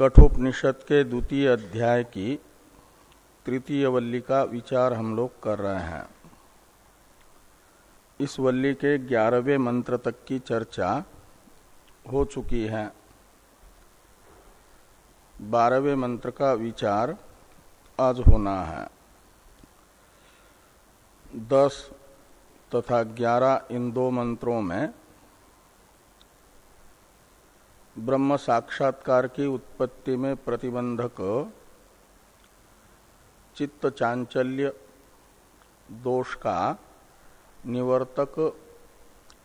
कठोपनिषद के द्वितीय अध्याय की तृतीय वल्ली का विचार हम लोग कर रहे हैं। इस वल्ली के ग्यारहवें मंत्र तक की चर्चा हो चुकी है। बारहवें मंत्र का विचार आज होना है। दस तथा ग्यारह इन दो मंत्रों में ब्रह्म साक्षात्कार की उत्पत्ति में प्रतिबंधक चित्त चांचल्य दोष का निवर्तक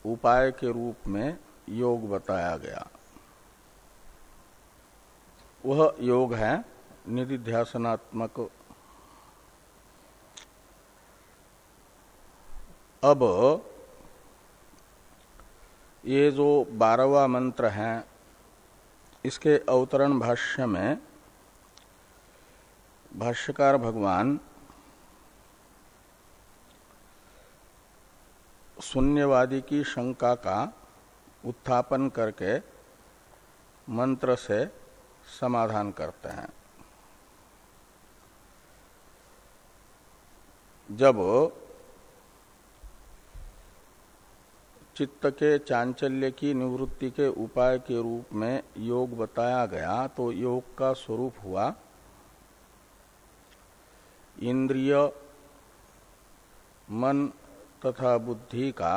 उपाय के रूप में योग बताया गया। वह योग है निधिध्यासनात्मक। अब ये जो बारहवा मंत्र है इसके अवतरण भाष्य में भाष्यकार भगवान शून्यवादी की शंका का उत्थापन करके मंत्र से समाधान करते हैं। जब चित्त के चांचल्य की निवृत्ति के उपाय के रूप में योग बताया गया तो योग का स्वरूप हुआ, इंद्रिय, मन तथा बुद्धि का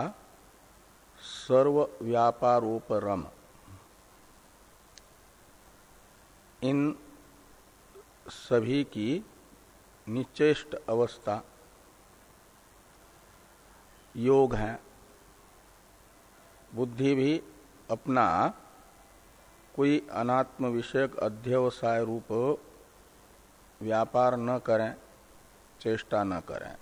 सर्व व्यापारोपरम इन सभी की निचेष्ट अवस्था योग है। बुद्धि भी अपना कोई अनात्म विषयक अध्यवसाय रूप व्यापार न करें, चेष्टा न करें।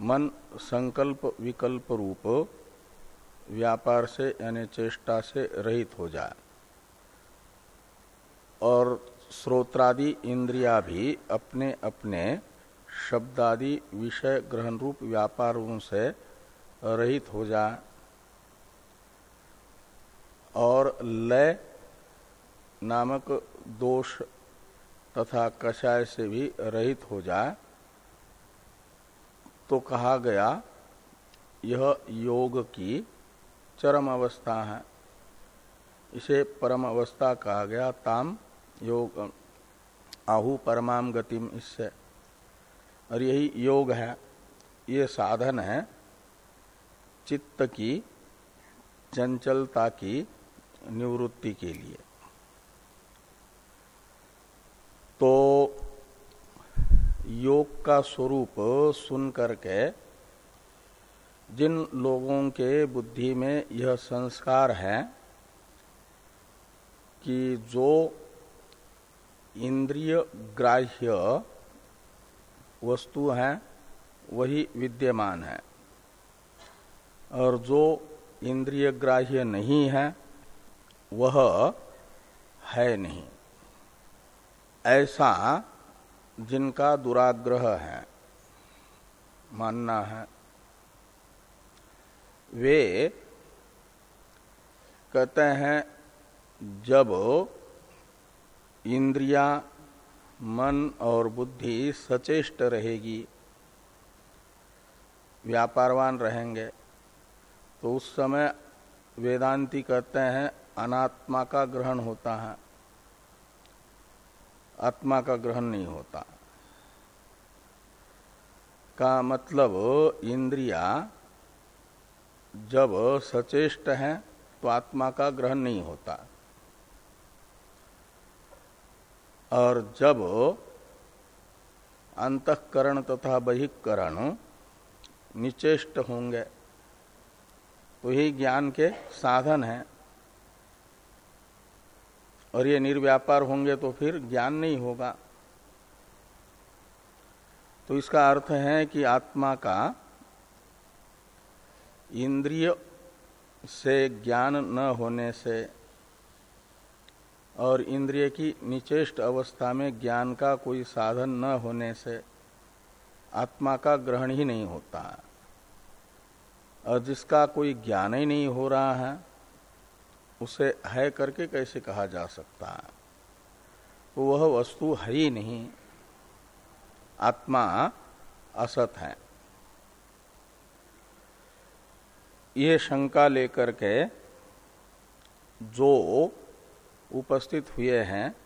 मन संकल्प विकल्प रूप व्यापार से यानी चेष्टा से रहित हो जाए। और श्रोत्रादि इंद्रिया भी अपने अपने शब्दादि विषय ग्रहण रूप व्यापारों से रहित हो जाए। और लय नामक दोष तथा कषाय से भी रहित हो जाए तो कहा गया, यह योग की चरम अवस्था है। इसे परम अवस्था कहा गया, ताम योग, आहु परमाम गतिम इससे। और यही योग है, ये साधन है, चित्त की, चंचलता की निवृत्ति के लिए। तो योग का स्वरूप सुन करके जिन लोगों के बुद्धि में यह संस्कार है कि जो इंद्रिय ग्राह्य वस्तु है, वही विद्यमान है। और जो इंद्रिय ग्राह्य नहीं है वह है नहीं। ऐसा जिनका दुराग्रह है, मानना है, वे कहते हैं, जब इंद्रिया, मन और बुद्धि सचेष्ट रहेगी, व्यापारवान रहेंगे तो उस समय वेदांती कहते हैं अनात्मा का ग्रहण होता है। आत्मा का ग्रहण नहीं होता। का मतलब इंद्रिया जब सचेष्ट है तो आत्मा का ग्रहण नहीं होता। और जब अंतकरण तथा बहिकरण निचेष्ट होंगे तो ही ज्ञान के साधन है। और ये निर्व्यापार होंगे तो फिर ज्ञान नहीं होगा। तो इसका अर्थ है कि आत्मा का इंद्रिय से ज्ञान न होने से और इंद्रिय की निचेष्ट अवस्था में ज्ञान का कोई साधन न होने से आत्मा का ग्रहण ही नहीं होता। और जिसका कोई ज्ञान ही नहीं हो रहा है उसे है करके कैसे कहा जा सकता है? तो वह वस्तु है ही नहीं। आत्मा असत है। ये शंका लेकर के जो उपस्थित हुए हैं,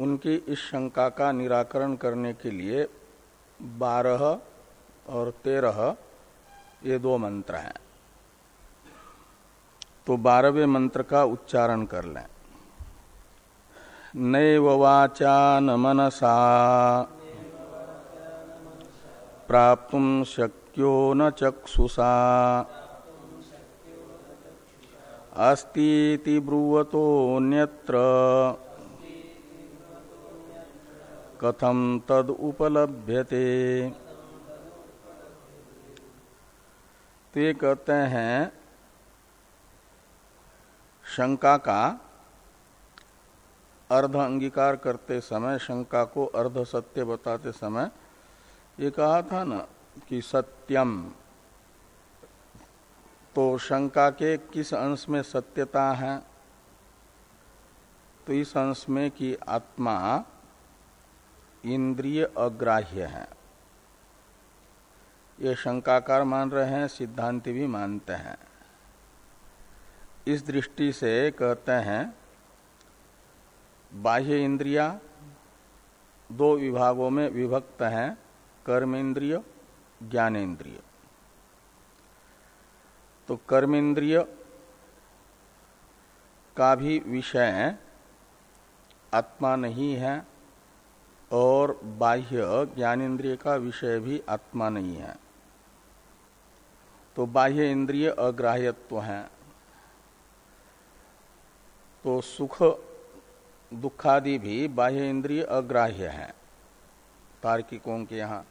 उनकी इस शंका का निराकरण करने के लिए बारह और तेरह ये दो मंत्र हैं। तो बारहवें मंत्र का उच्चारण कर लें। नैव वाचा न मनसा, प्राप्त शक्यो न चक्षुषा। अस्ती ब्रुवतोन्यत्र कथम तद उपलभ्यते। तो ये कहते हैं शंका का अर्ध अंगीकार करते समय, शंका को अर्ध सत्य बताते समय, ये कहा था ना कि सत्यम तो शंका के किस अंश में सत्यता है? तो इस अंश में कि आत्मा इंद्रिय अग्राह्य है। ये शंकाकार मान रहे हैं, सिद्धांति भी मानते हैं। इस दृष्टि से कहते हैं, बाह्य इंद्रिया दो विभागों में विभक्त हैं, कर्मेंद्रिय ज्ञानेन्द्रिय तो कर्मेंद्रिय का भी विषय आत्मा नहीं है और बाह्य ज्ञानेन्द्रिय का विषय भी आत्मा नहीं है। तो बाह्य इंद्रिय अग्राह्यत्व है। तो सुख दुखादि भी बाह्य इंद्रिय अग्राह्य है, तार्किकों के यहाँ।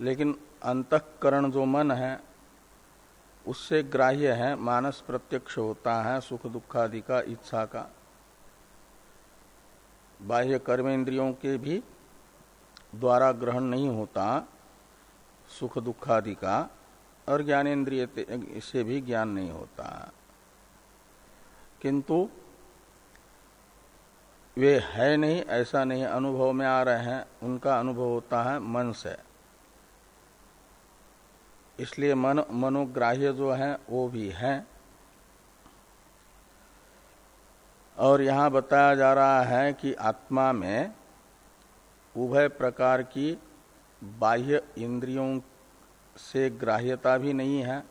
लेकिन अंतकरण जो मन है, उससे ग्राह्य है, मानस प्रत्यक्ष होता है सुख दुखादि का, इच्छा का। बाह्य कर्मेंद्रियों के भी द्वारा ग्रहण नहीं होता सुख दुखादि का, और ज्ञानेन्द्रिय इससे भी ज्ञान नहीं होता। किंतु वे है नहीं, ऐसा नहीं, अनुभव में आ रहे हैं, उनका अनुभव होता है मन से। इसलिए मन, मनोग्राह्य जो है, वो भी है। और यहाँ बताया जा रहा है कि आत्मा में उभय प्रकार की बाह्य इंद्रियों से ग्राह्यता भी नहीं है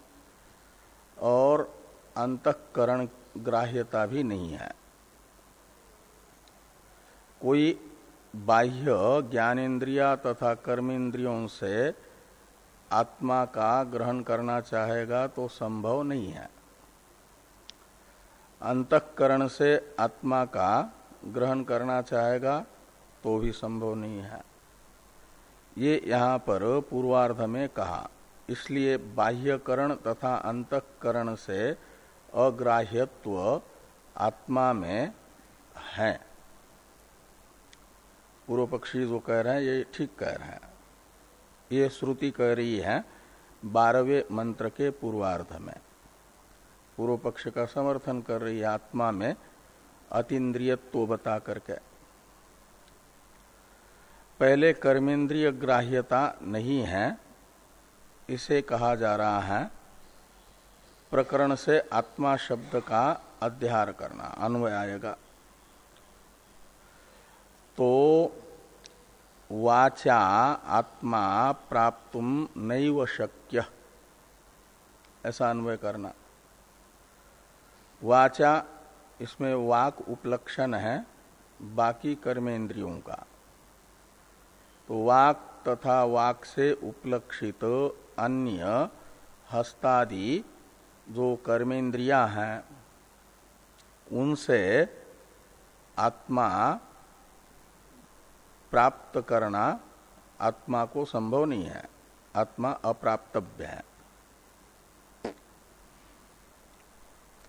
और अंतकरण ग्राह्यता भी नहीं है। कोई बाह्य ज्ञानेन्द्रिया तथा कर्मेंद्रियों से आत्मा का ग्रहण करना चाहेगा तो संभव नहीं है। अंतकरण से आत्मा का ग्रहण करना चाहेगा तो भी संभव नहीं है। ये यहाँ पर पूर्वार्ध में कहा, इसलिए बाह्यकरण तथा अंतकरण से अग्राह्यत्व आत्मा में है। पूर्व पक्षी जो कह रहे हैं, ये ठीक कह रहे हैं। ये श्रुति कह रही है, बारहवें मंत्र के पूर्वार्ध में। पूर्व पक्ष का समर्थन कर रही है आत्मा में अतीन्द्रियत्व बता करके। पहले कर्मेंद्रिय ग्राह्यता नहीं है, इसे कहा जा रहा है प्रकरण से आत्मा शब्द का अध्यार करना, अन्वय आएगा। तो वाचा आत्मा प्राप्त नैव शक्य, ऐसा अन्वय करना। वाचा, इसमें वाक उपलक्षण है बाकी कर्मेंद्रियों का। तो वाक तथा वाक से उपलक्षित अन्य हस्तादि जो कर्मेंद्रिया हैं, उनसे आत्मा प्राप्त करना आत्मा को संभव नहीं है। आत्मा अप्राप्तव्य है।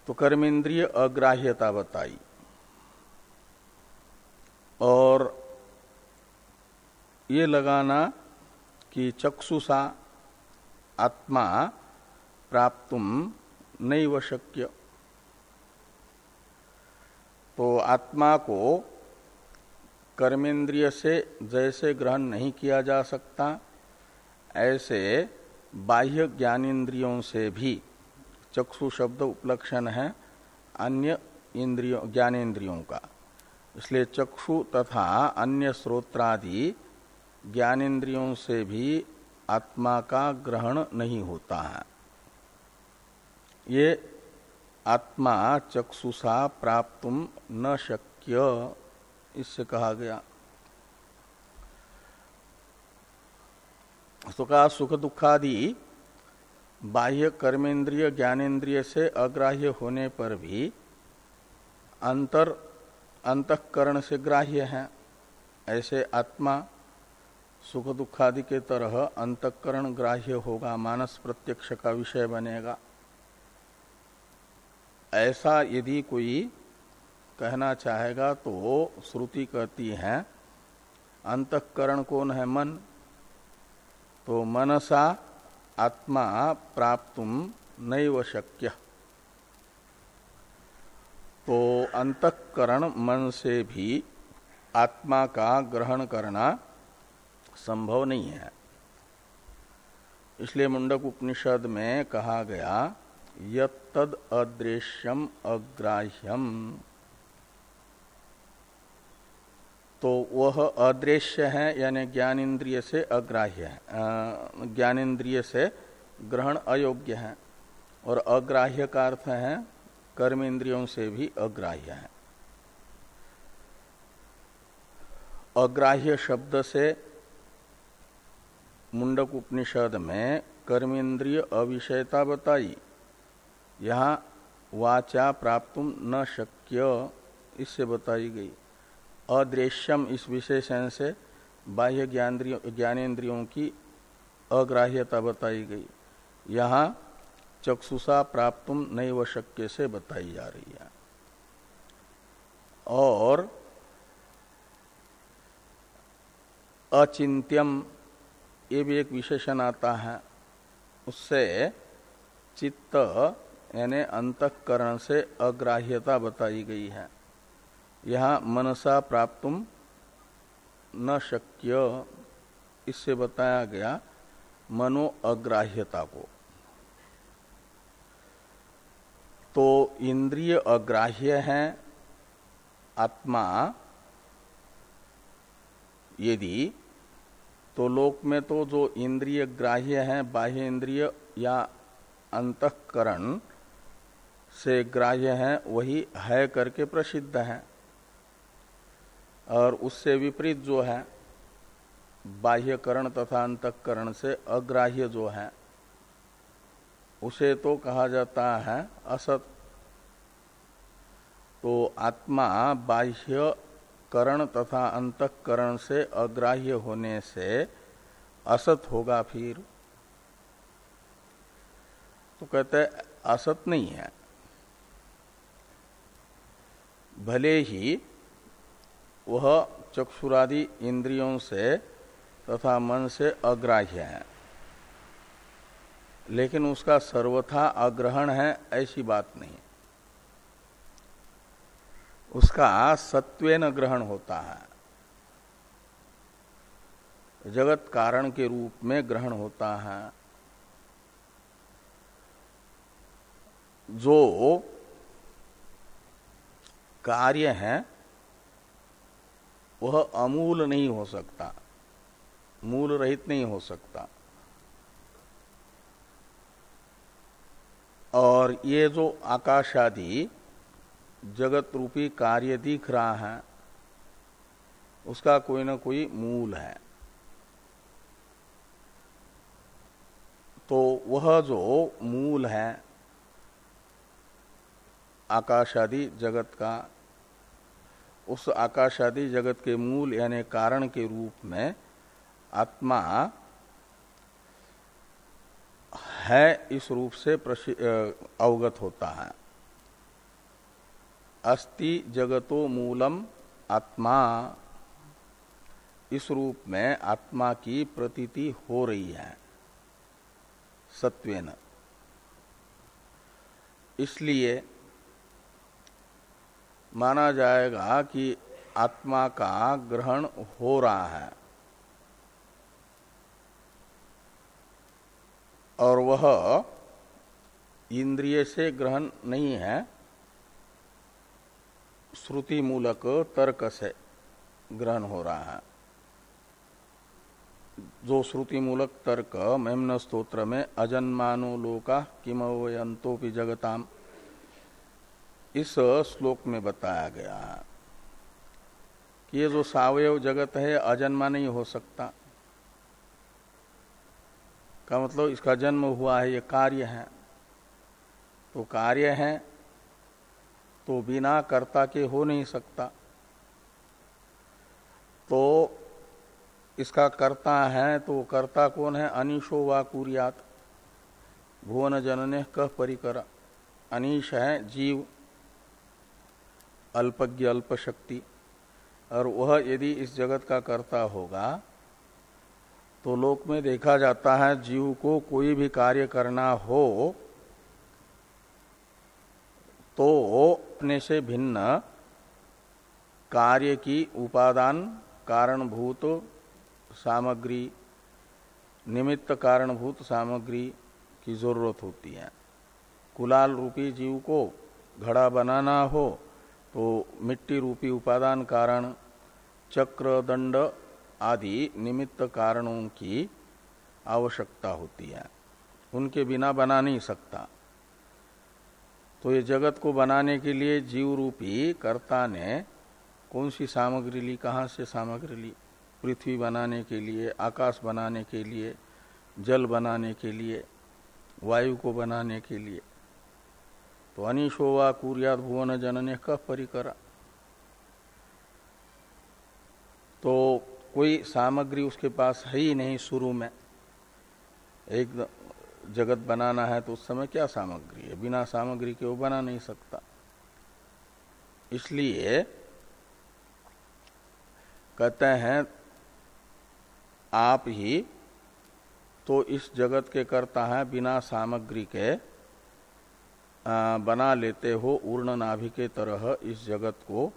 तो कर्मेंद्रिय अग्राह्यता बताई। और ये लगाना कि चक्षुषा आत्मा प्राप्त नहीं शक्य। तो आत्मा को कर्मेंद्रिय से जैसे ग्रहण नहीं किया जा सकता, ऐसे बाह्य ज्ञानेन्द्रियों से भी चक्षु शब्द उपलक्षण है अन्य इंद्रियों ज्ञानेन्द्रियों का। इसलिए चक्षु तथा अन्य स्रोत्रादि ज्ञानेन्द्रियों से भी आत्मा का ग्रहण नहीं होता है। ये आत्मा चक्षुषा प्राप्त न शक्य, इससे कहा गया। तो कहा सुख दुखादि बाह्य कर्मेंद्रिय ज्ञानेन्द्रिय से अग्राह्य होने पर भी अंतर, अंतकरण से ग्राह्य है। ऐसे आत्मा सुख दुखादि के तरह अंतकरण ग्राह्य होगा, मानस प्रत्यक्ष का विषय बनेगा। ऐसा यदि कोई कहना चाहेगा तो श्रुति कहती है, अंतकरण कौन है मन? तो मनसा आत्मा प्राप्त नैव शक्य। तो अंतकरण मन से भी आत्मा का ग्रहण करना संभव नहीं है। इसलिए मुंडक उपनिषद में कहा गया यद अदृश्यम अग्राह्यम। तो वह अदृश्य है, यानी ज्ञान इंद्रिय से अग्राह्य है। ज्ञान इंद्रिय से ग्रहण अयोग्य है। और अग्राह्य का अर्थ है कर्म इंद्रियों से भी अग्राह्य है। अग्राह्य शब्द से मुंडक उपनिषद में कर्मेंद्रिय अविषयता बताई। यहाँ वाचा प्राप्त न शक्य, इससे बताई गई। अदृश्यम इस विशेषण से बाह्य ज्ञानेन्द्रियों की अग्राह्यता बताई गई। यहाँ चक्षुषा प्राप्त नैव शक्य से बताई जा रही है। और अचिंत्यम, ये भी एक विशेषण आता है। उससे चित्त यानी अंतकरण से अग्राह्यता बताई गई है। यहाँ मनसा प्राप्त न शक्य। इससे बताया गया मनो अग्राह्यता को। तो इंद्रिय अग्राह्य है, आत्मा, यदि तो लोक में तो जो इंद्रिय ग्राह्य है, बाह्य इंद्रिय या अंतकरण से ग्राह्य है, वही है करके प्रसिद्ध है। और उससे विपरीत जो है, बाह्यकरण तथा अंतकरण से अग्राह्य जो है, उसे तो कहा जाता है असत। तो आत्मा बाह्य करण तथा अंतकरण से अग्राह्य होने से असत होगा फिर। तो कहते असत नहीं है। भले ही वह चक्षुरादि इंद्रियों से तथा मन से अग्राह्य है, लेकिन उसका सर्वथा अग्रहण है, ऐसी बात नहीं। उसका सत्वेन ग्रहण होता है। जगत कारण के रूप में ग्रहण होता है। जो कार्य है, वह अमूल नहीं हो सकता, मूल रहित नहीं हो सकता। और ये जो आकाश आदि जगत रूपी कार्य दिख रहा है, उसका कोई ना कोई मूल है। तो वह जो मूल है आकाश आदि जगत का उस आकाश आदि जगत के मूल यानी कारण के रूप में आत्मा है, इस रूप से अवगत होता है। अस्ति जगतो मूलम आत्मा। इस रूप में आत्मा की प्रतीति हो रही है, सत्वेन। इसलिए माना जाएगा कि आत्मा का ग्रहण हो रहा है। और वह इंद्रिय से ग्रहण नहीं है। श्रुति मूलक तर्क से ग्रहण हो रहा है। जो श्रुति मूलक तर्क मेमन स्त्रोत्र में अजन्मानो लोका किमवयंतोपि जगताम इस श्लोक में बताया गया है कि ये जो सावयव जगत है, अजन्मा नहीं हो सकता। का मतलब इसका जन्म हुआ है, ये कार्य है। तो कार्य है तो बिना कर्ता के हो नहीं सकता। तो इसका कर्ता है तो कर्ता कौन है? अनिशो वा कुरियात। भुवन जनने कह परिकर। अनिश है जीव। अल्पज्ञ अल्प शक्ति और वह यदि इस जगत का कर्ता होगा तो लोक में देखा जाता है जीव को कोई भी कार्य करना हो तो अपने से भिन्न कार्य की उपादान, कारणभूत सामग्री, निमित्त कारणभूत सामग्री की ज़रूरत होती है। कुलाल रूपी जीव को घड़ा बनाना हो तो मिट्टी रूपी उपादान कारण, चक्र, दंड आदि निमित्त कारणों की आवश्यकता होती है। उनके बिना बना नहीं सकता। तो ये जगत को बनाने के लिए जीव रूपी कर्ता ने कौन सी सामग्री ली, कहाँ से सामग्री ली? पृथ्वी बनाने के लिए, आकाश बनाने के लिए, जल बनाने के लिए, वायु को बनाने के लिए। तो अनिशो वा कुरियात भुवन जनने कह परिकरा? तो कोई सामग्री उसके पास है ही नहीं शुरू में। एक जगत बनाना है तो उस समय क्या सामग्री है? बिना सामग्री के वो बना नहीं सकता। इसलिए कहते हैं, आप ही तो इस जगत के करता है बिना सामग्री के। बना लेते हो ऊर्ण नाभि के तरह इस जगत को।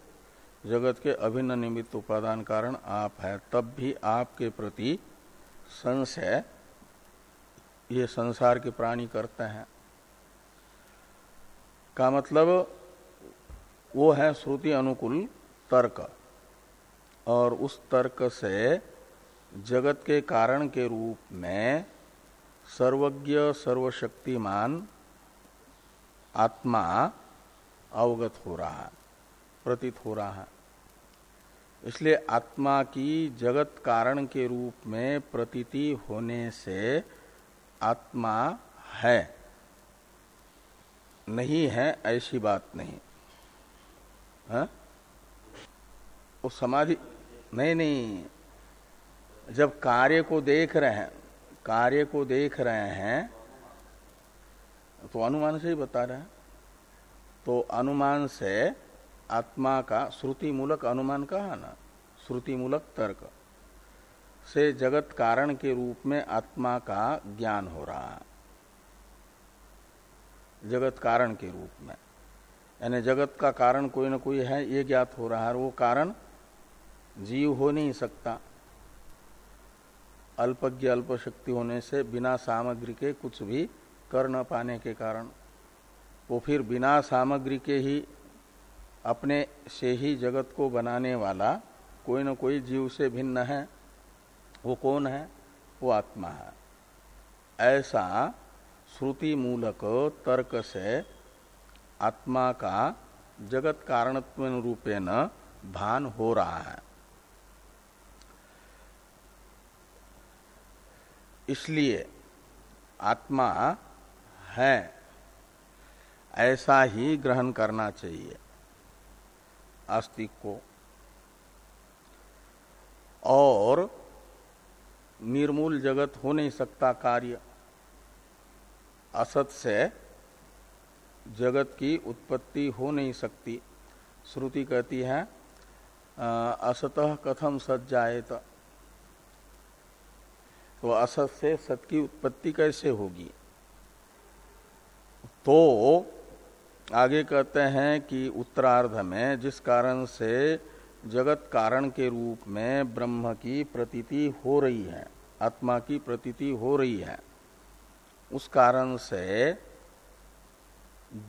जगत के अभिन्न निमित्त उपादान कारण आप है, तब भी आपके प्रति संशय, ये संसार के प्राणी करते हैं। का मतलब वो है श्रुति अनुकूल तर्क। और उस तर्क से जगत के कारण के रूप में सर्वज्ञ, सर्वशक्तिमान आत्मा अवगत हो रहा है प्रतीत हो रहा। है इसलिए आत्मा की जगत कारण के रूप में प्रतीति होने से आत्मा है। नहीं है, ऐसी बात नहीं। है हाँ? वो समाधि, नहीं नहीं। जब कार्य को देख रहे हैं, कार्य को देख रहे हैं तो अनुमान से ही बता रहे हैं। तो अनुमान से आत्मा का श्रुति मूलक अनुमान कहा ना? श्रुति मूलक तर्क से जगत कारण के रूप में आत्मा का ज्ञान हो रहा है। जगत कारण के रूप में। यानी जगत का कारण कोई ना कोई है, ये ज्ञात हो रहा है। वो कारण जीव हो नहीं सकता। अल्पज्ञ अल्प शक्ति होने से बिना सामग्री के कुछ भी कर न पाने के कारण वो फिर बिना सामग्री के ही अपने से ही जगत को बनाने वाला, कोई न कोई जीव से भिन्न है, वो कौन है? वो आत्मा है। ऐसा श्रुति मूलक तर्क से आत्मा का जगत कारणत्व रूपेण भान हो रहा है। इसलिए आत्मा है, ऐसा ही ग्रहण करना चाहिए आस्तिक को। और निर्मूल जगत हो नहीं सकता कार्य। असत से जगत की उत्पत्ति हो नहीं सकती। श्रुति कहती है असतः कथम सत जाए तो असत से सत की उत्पत्ति कैसे होगी? तो आगे कहते हैं कि उत्तरार्ध में, जिस कारण से जगत कारण के रूप में ब्रह्म की प्रतीति हो रही है, आत्मा की प्रतीति हो रही है, उस कारण से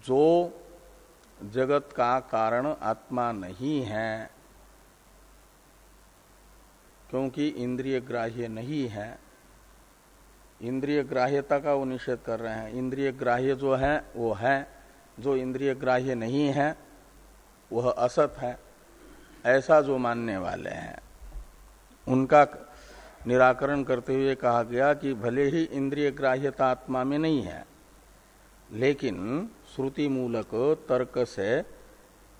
जो जगत का कारण आत्मा नहीं है, क्योंकि इंद्रिय ग्राह्य नहीं है इंद्रिय ग्राह्यता का वो निषेध कर रहे हैं। इंद्रिय ग्राह्य जो है, वो है। जो इंद्रिय ग्राह्य नहीं है, वह असत है। ऐसा जो मानने वाले हैं। उनका निराकरण करते हुए कहा गया कि भले ही इंद्रिय ग्राह्यता आत्मा में नहीं है, लेकिन श्रुति मूलक तर्क से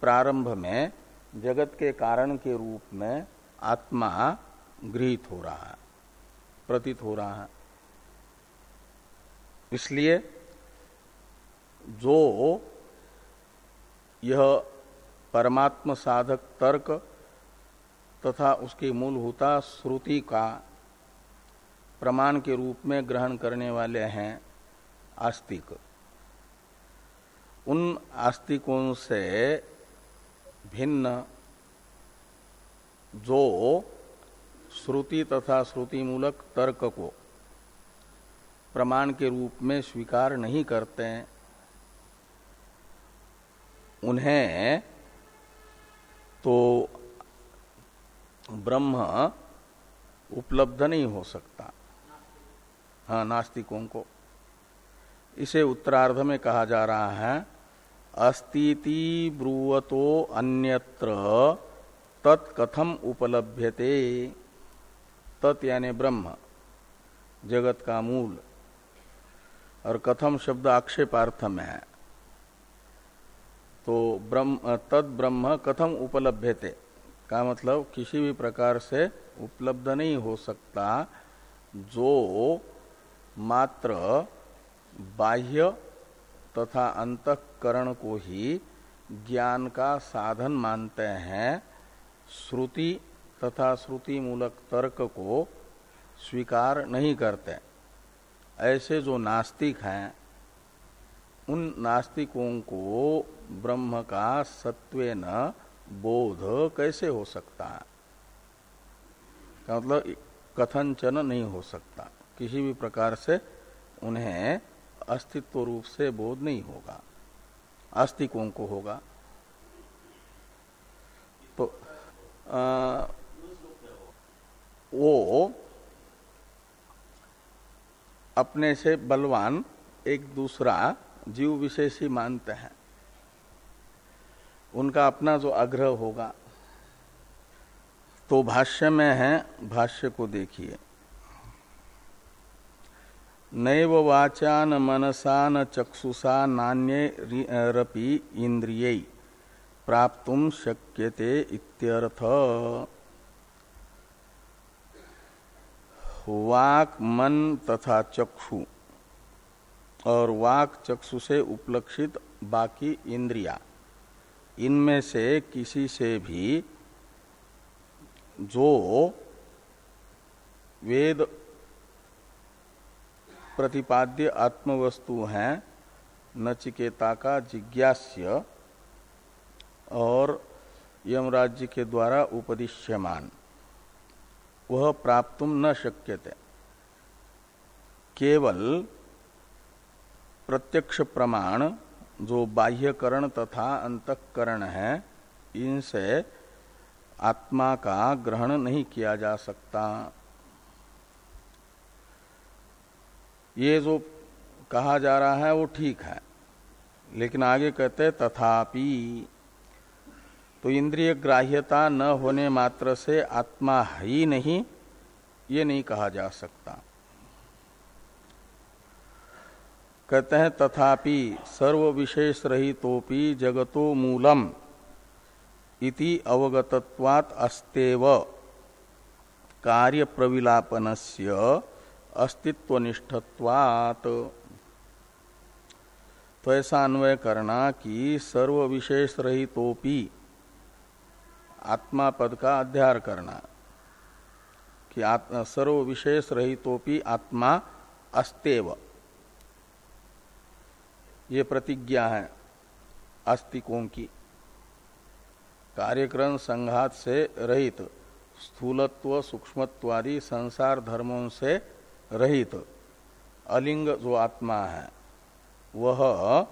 प्रारंभ में, जगत के कारण के रूप में आत्मा गृहित हो रहा है, प्रतीत हो रहा है। इसलिए जो यह परमात्म साधक तर्क तथा उसकी मूलभूता श्रुति का प्रमाण के रूप में ग्रहण करने वाले हैं आस्तिक। उन आस्तिकों से भिन्न जो श्रुति तथा श्रुति मूलक तर्क को प्रमाण के रूप में स्वीकार नहीं करते हैं। उन्हें तो ब्रह्म उपलब्ध नहीं हो सकता। हाँ नास्तिकों को। इसे उत्तरार्ध में कहा जा रहा है, अस्तीति ब्रुवतो अन्यत्र तत्कथम उपलभ्यते। तत् यानी ब्रह्म, जगत का मूल। और कथम शब्द आक्षेपार्थ में है। तो ब्रह्म, तद ब्रह्म कथम उपलब्ध का मतलब किसी भी प्रकार से उपलब्ध नहीं हो सकता जो मात्र बाह्य तथा अंतकरण को ही ज्ञान का साधन मानते हैं। श्रुति तथा श्रुति मूलक तर्क को स्वीकार नहीं करते। ऐसे जो नास्तिक हैं उन नास्तिकों को ब्रह्म का सत्वेन बोध कैसे हो सकता है? का मतलब कथनचन नहीं हो सकता? किसी भी प्रकार से उन्हें अस्तित्व रूप से बोध नहीं होगा। आस्तिकों को होगा। तो आ, वो अपने से बलवान एक दूसरा जीव विशेष ही मानते हैं। उनका अपना जो आग्रह होगा तो भाष्य में है, भाष्य को देखिए। नैव वाचा न मनसा न चक्षुषा नान्य रपि इंद्रिय प्राप्त शक्यते इत्यर्थ। वाक, मन तथा चक्षु। और वाक, चक्षु से उपलक्षित बाकी इंद्रिया। इनमें से किसी से भी जो वेद प्रतिपाद्य आत्मवस्तु हैं, नचिकेता का जिज्ञास्य और यमराज्य के द्वारा उपदिश्यमान। वह प्राप्त न शक्यते। केवल प्रत्यक्ष प्रमाण, जो बाह्यकरण तथा अंतकरण है, इनसे आत्मा का ग्रहण नहीं किया जा सकता। ये जो कहा जा रहा है, वो ठीक है। लेकिन आगे कहते तथापि तो इंद्रिय ग्राह्यता न होने मात्र से आत्मा ही नहीं, ये नहीं कहा जा सकता। कहते हैं, तथापि सर्व विशेष रहितोपि जगतो मूलम इति अवगतत्वात् अस्तेव। कार्य प्रविलापनस्य अस्तित्वनिष्ठत्वात्। तो ऐसा अन्वय करना कि सर्व विशेष रहितोपि आत्मा पद का अध्यार करना। कि सर्व विशेष रहितोपि आत्मा अस्तेव। ये प्रतिज्ञा है आस्तिकों की। कार्यक्रम संघात से रहित, स्थूलत्व, सूक्ष्मत्वादि संसार धर्मों से रहित। अलिंग जो आत्मा है, वह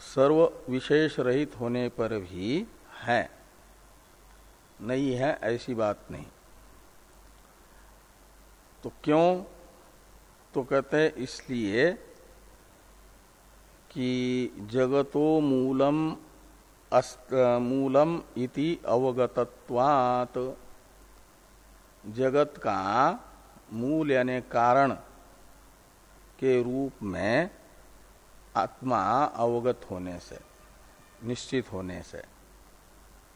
सर्व विशेष रहित होने पर भी है। नहीं है, ऐसी बात नहीं। तो क्यों? तो कहते हैं इसलिए कि जगतो मूलम अस्त, मूलम इति अवगतत्वात्। जगत का मूल यानी कारण के रूप में आत्मा अवगत होने से, निश्चित होने से।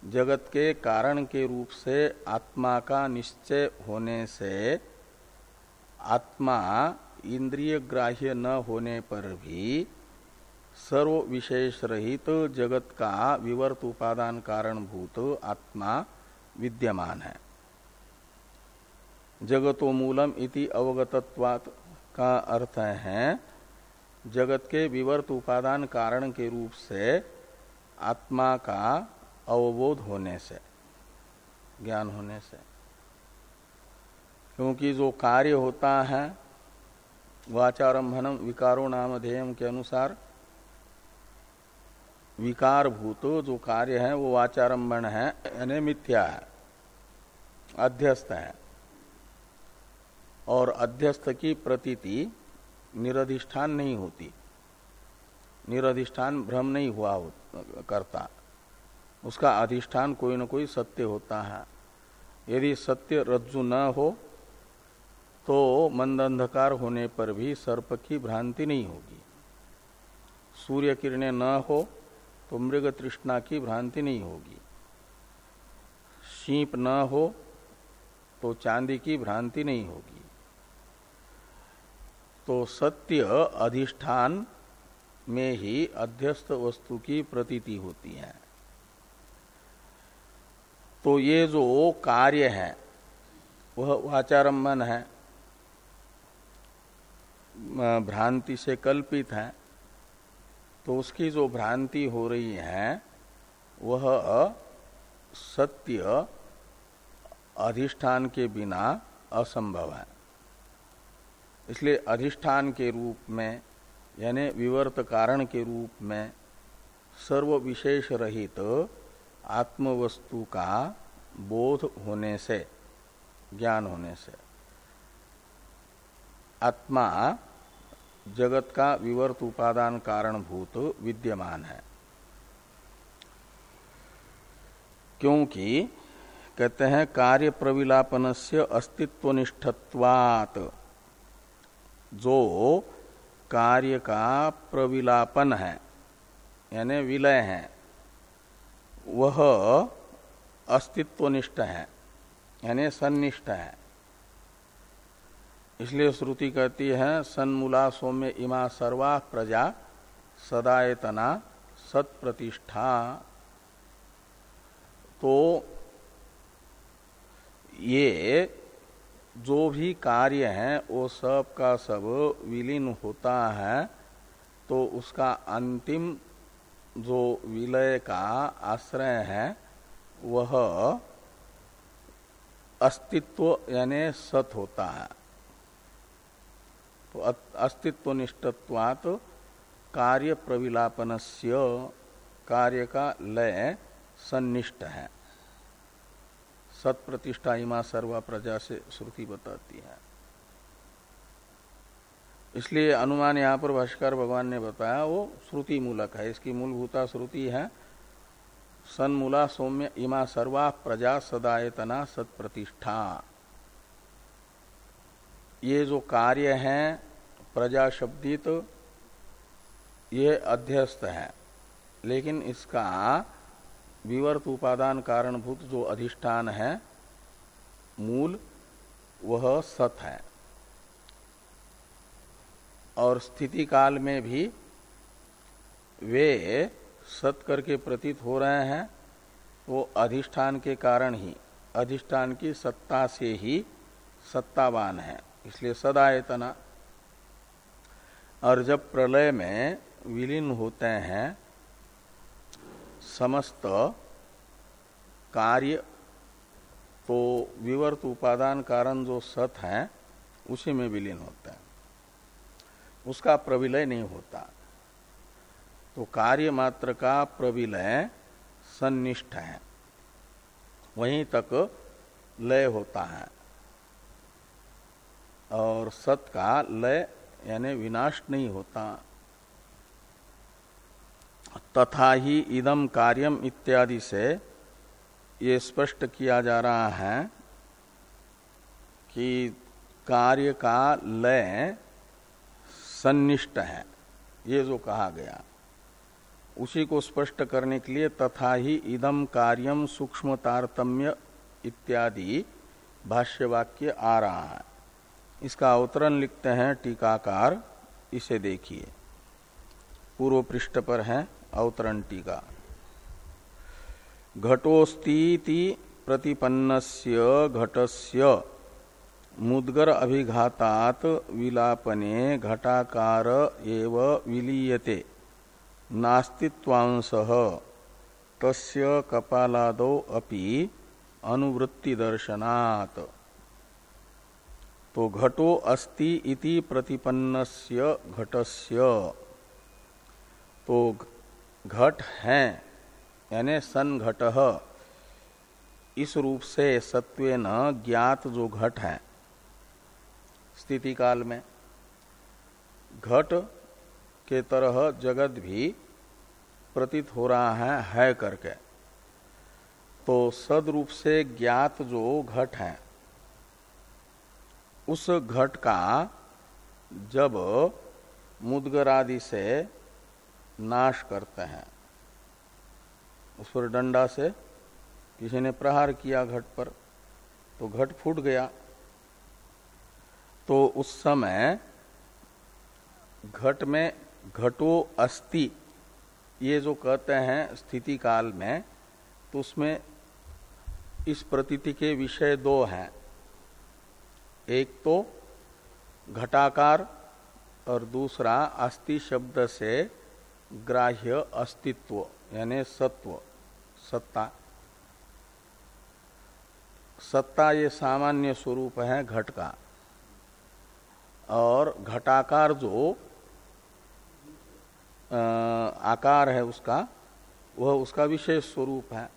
जगत के कारण के रूप से आत्मा का निश्चय होने से आत्मा इंद्रिय ग्राह्य न होने पर भी सर्व विशेष रहित जगत का विवर्त उपादान कारण भूत आत्मा विद्यमान है। जगतो मूलम इति अवगतत्वात का अर्थ है, जगत के विवर्त उपादान कारण के रूप से आत्मा का अवबोध होने से, ज्ञान होने से। क्योंकि जो कार्य होता है, वाचारंभनम विकारो नाम नामधेयम के अनुसार, विकार भूत जो कार्य है, वो वाचारंभण है, यानी मिथ्या है, अध्यस्त है। और अध्यस्त की प्रतीति निरधिष्ठान नहीं होती। निरधिष्ठान भ्रम नहीं हुआ करता। उसका अधिष्ठान कोई न कोई सत्य होता है। यदि सत्य रज्जु न हो तो मंद अंधकार होने पर भी सर्प की भ्रांति नहीं होगी। सूर्य किरणें न हो तो मृग तृष्णा की भ्रांति नहीं होगी। शीप न हो तो चांदी की भ्रांति नहीं होगी। तो सत्य अधिष्ठान में ही अध्यस्त वस्तु की प्रतीति होती है। तो ये जो कार्य है, वह वाचारंभन है भ्रांति से कल्पित है तो उसकी जो भ्रांति हो रही है, वह सत्य अधिष्ठान के बिना असंभव है। इसलिए अधिष्ठान के रूप में, यानी विवर्त कारण के रूप में सर्व विशेष रहित तो आत्मवस्तु का बोध होने से, ज्ञान होने से। आत्मा जगत का विवर्त उपादान कारणभूत विद्यमान है। क्योंकि कहते हैं, कार्य प्रविलापन से अस्तित्वनिष्ठत्वात, जो कार्य का प्रविलापन है, यानी विलय है। वह अस्तित्वनिष्ठ है, यानी सन्निष्ठ है। इसलिए श्रुति कहती है सन्मूला सौम्य इमा सर्वा प्रजा सदायतना सत्प्रतिष्ठा। तो ये जो भी कार्य है, वो सब का सब विलीन होता है तो उसका अंतिम जो विलय का आश्रय है, वह अस्तित्व यानी सत होता है। तो अस्तित्व निष्ठत्वात कार्य प्रविलापन कार्य का लय सन्निष्ठ है। सत प्रतिष्ठा इमा सर्वा प्रजा से श्रुति बताती है। इसलिए अनुमान यहाँ पर भाष्कर भगवान ने बताया, वो श्रुति मूलक है। इसकी मूलभूता श्रुति है सन्मूला सौम्य इमा सर्वा प्रजा सदायतना सत्प्रतिष्ठा। ये जो कार्य है, प्रजा शब्दित तो ये अध्यस्त है। लेकिन इसका विवर्त उपादान कारणभूत जो अधिष्ठान है, मूल, वह सत है। और स्थिति काल में भी वे सत करके प्रतीत हो रहे हैं, वो अधिष्ठान के कारण ही, अधिष्ठान की सत्ता से ही सत्तावान है, इसलिए सदायतना। और जब प्रलय में विलीन होते हैं, समस्त कार्य तो विवर्त उपादान कारण जो सत हैं, उसी में विलीन होते है। उसका प्रविलय नहीं होता। तो कार्य मात्र का प्रविलय सन्निष्ठ है। वहीं तक लय होता है। और सत का लय यानी विनाश नहीं होता। तथा ही इदम कार्यम इत्यादि से ये स्पष्ट किया जा रहा है कि कार्य का लय सन्निष्ठ है। ये जो कहा गया, उसी को स्पष्ट करने के लिए तथा ही इदम कार्यम सूक्ष्म तारतम्य इत्यादि भाष्य वाक्य आ रहा है। इसका अवतरण लिखते हैं टीकाकार, इसे देखिए। पूर्व पृष्ठ पर है अवतरण टीका। घटोस्ती प्रतिपन्नस्य घटस्य मुद्गर अभिघातात विलापने घटाकार एव विलीयते। नास्तित्वांश तस्य कपालादो अपि अनुवृत्ति दर्शनात् तो घटो अस्ति इति प्रतिपन्नस्य घटस्य। तो घट है, यानी सन घट इस रूप से सत्व न ज्ञात जो घट है। स्थिति काल में। घट के तरह जगत भी प्रतीत हो रहा है है करके। तो सदरूप से ज्ञात जो घट है, उस घट का जब मुदगर आदि से नाश करते हैं, उस पर डंडा से किसी ने प्रहार किया घट पर तो घट फूट गया। तो उस समय घट में घटो अस्ति, ये जो कहते हैं स्थिति काल में तो उसमें इस प्रतीति के विषय दो हैं। एक तो घटाकार और दूसरा अस्थि शब्द से ग्राह्य अस्तित्व, यानी सत्व, सत्ता। सत्ता ये सामान्य स्वरूप है घट का। और घटाकार जो आकार है उसका, वह उसका विशेष स्वरूप है।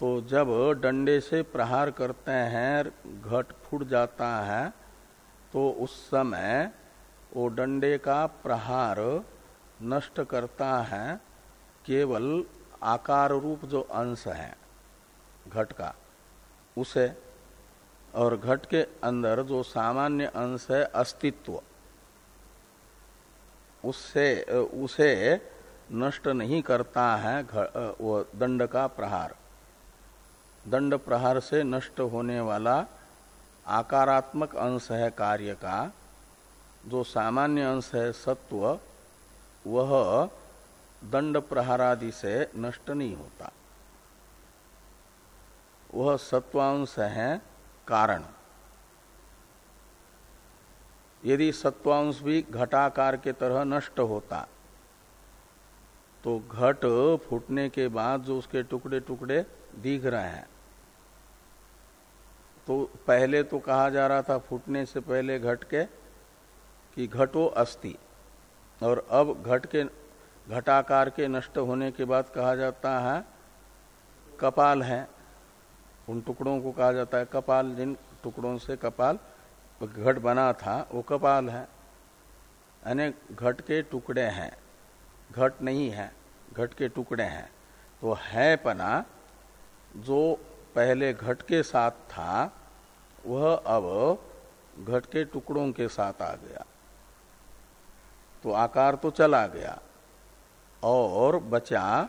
तो जब डंडे से प्रहार करते हैं, घट फूट जाता है तो उस समय वो डंडे का प्रहार नष्ट करता है, केवल आकार रूप जो अंश है, घट का, उसे और घट के अंदर जो सामान्य अंश है अस्तित्व, उससे, उसे नष्ट नहीं करता है वो दंड का प्रहार। दंड प्रहार से नष्ट होने वाला आकारात्मक अंश है कार्य का, जो सामान्य अंश है सत्व, वह दंड प्रहारादि से नष्ट नहीं होता। वह सत्वांश है कारण। यदि सत्वांश भी घटाकार के तरह नष्ट होता तो घट फूटने के बाद जो उसके टुकड़े टुकड़े दिख रहे हैं। तो पहले तो कहा जा रहा था फूटने से पहले घट के, कि घटो अस्ति। और अब घट के, घटाकार के नष्ट होने के बाद कहा जाता है, कपाल है। उन टुकड़ों को कहा जाता है, कपाल, जिन टुकड़ों से कपाल घट बना था, वो कपाल है। यानी घट के टुकड़े हैं, घट नहीं है, घट के टुकड़े हैं। तो है पना जो पहले घट के साथ था, वह अब घट के टुकड़ों के साथ आ गया। तो आकार तो चला गया, और बचा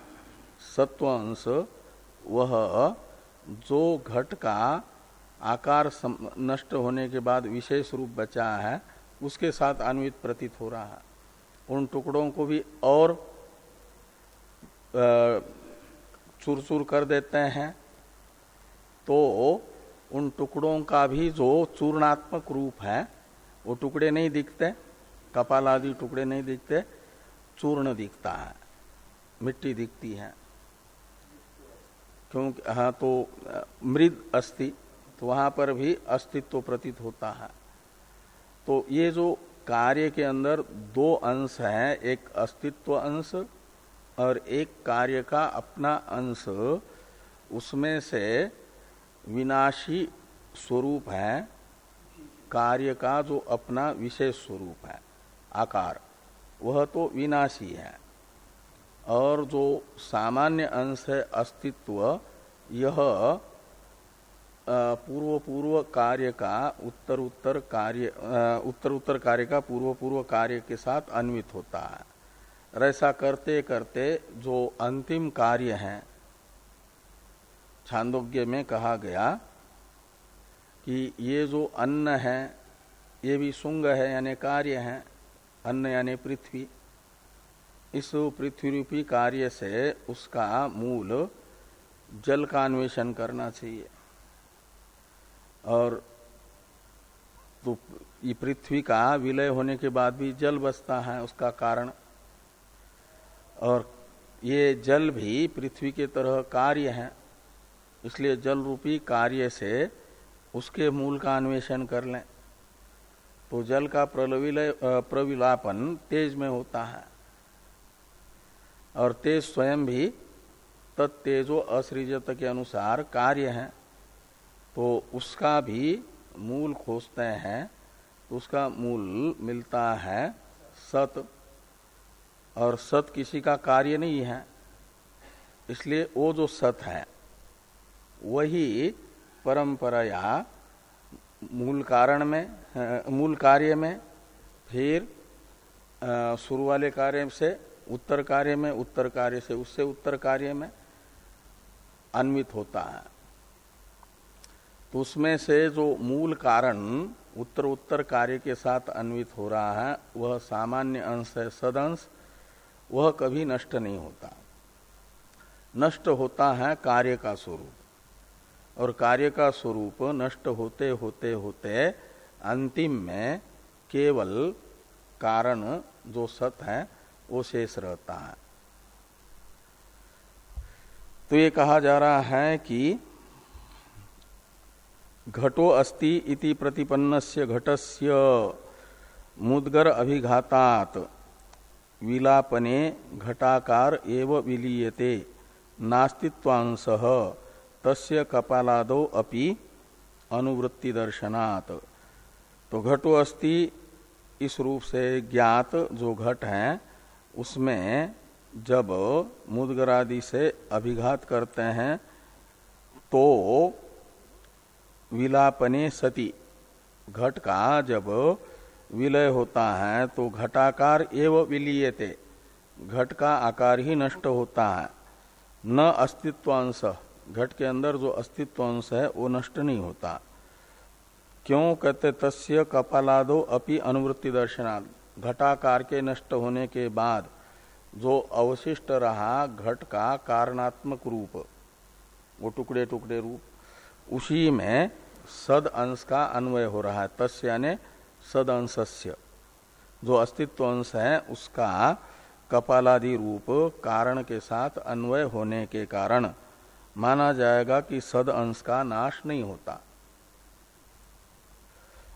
सत्वंश वह जो घट का आकार नष्ट होने के बाद विशेष रूप बचा है, उसके साथ अन्वित प्रतीत हो रहा है। उन टुकड़ों को भी और चूर चूर कर देते हैं। तो उन टुकड़ों का भी जो चूर्णात्मक रूप है, वो टुकड़े नहीं दिखते कपाल आदि टुकड़े नहीं दिखते, चूर्ण दिखता है, मिट्टी दिखती है। क्योंकि हाँ तो मृद अस्थि तो वहाँ पर भी अस्तित्व प्रतीत होता है। तो ये जो कार्य के अंदर दो अंश है, एक अस्तित्व अंश और एक कार्य का अपना अंश, उसमें से विनाशी स्वरूप है, कार्य का जो अपना विशेष स्वरूप है, आकार, वह तो विनाशी है। और जो सामान्य अंश है अस्तित्व, यह पूर्व पूर्व कार्य का उत्तर उत्तर कार्य उत्तर उत्तर कार्य का पूर्व पूर्व कार्य के साथ अन्वित होता है। ऐसा करते करते जो अंतिम कार्य है, छांदोग्य में कहा गया कि ये जो अन्न है, ये भी सुंग है, यानी कार्य है, अन्न यानी पृथ्वी। इस पृथ्वी रूपी कार्य से उसका मूल जल का अन्वेषण करना चाहिए। और तो ये पृथ्वी का विलय होने के बाद भी जल बसता है, उसका कारण। और ये जल भी पृथ्वी के तरह कार्य है, इसलिए जल रूपी कार्य से उसके मूल का अन्वेषण कर लें। तो जल का प्रविलय प्रविलापन तेज में होता है। और तेज स्वयं भी तत्तेजो असृजत के अनुसार कार्य है। तो उसका भी मूल खोजते हैं तो उसका मूल मिलता है सत। और सत किसी का कार्य नहीं है, इसलिए वो जो सत है, वही परंपरा या मूल कारण में मूल कार्य में, फिर शुरू वाले कार्य से उत्तर कार्य में, उत्तर कार्य से उससे उत्तर कार्य में अन्वित होता है। तो उसमें से जो मूल कारण उत्तर उत्तर कार्य के साथ अन्वित हो रहा है, वह सामान्य अंश है, सदंश, वह कभी नष्ट नहीं होता। नष्ट होता है कार्य का स्वरूप। और कार्य का स्वरूप नष्ट होते होते होते अंतिम में केवल कारण जो सत है वो शेष रहता है तो ये कहा जा रहा है कि घटो अस्ति इति प्रतिपन्नस्य घटस्य मुद्गर अभिघातात। विलापने घटाकार एव विलीयते नास्तित्वांश तस्य कपालादो अपि अनुवृत्ति दर्शनात् तो घटो अस्ति इस रूप से ज्ञात जो घट है उसमें जब मुदगरादि से अभिघात करते हैं तो विलापने सती घट का जब विलय होता है तो घटाकार एवं विलीयते, घट का आकार ही नष्ट होता है। न अस्तित्वांश, घट के अंदर जो अस्तित्वांश है, वो नष्ट नहीं होता। क्यों कहते, तस्य कपालादो अपि अनुवृत्ति दर्शनार्थ घटाकार के नष्ट होने के बाद जो अवशिष्ट रहा घट का कारणात्मक रूप, वो टुकड़े टुकड़े रूप, उसी में सद अंश का अन्वय हो रहा है। तस् यानी सद अंशस्य। जो अस्तित्व अंश है, उसका कपालादि रूप कारण के साथ अन्वय होने के कारण माना जाएगा कि सद अंश का नाश नहीं होता।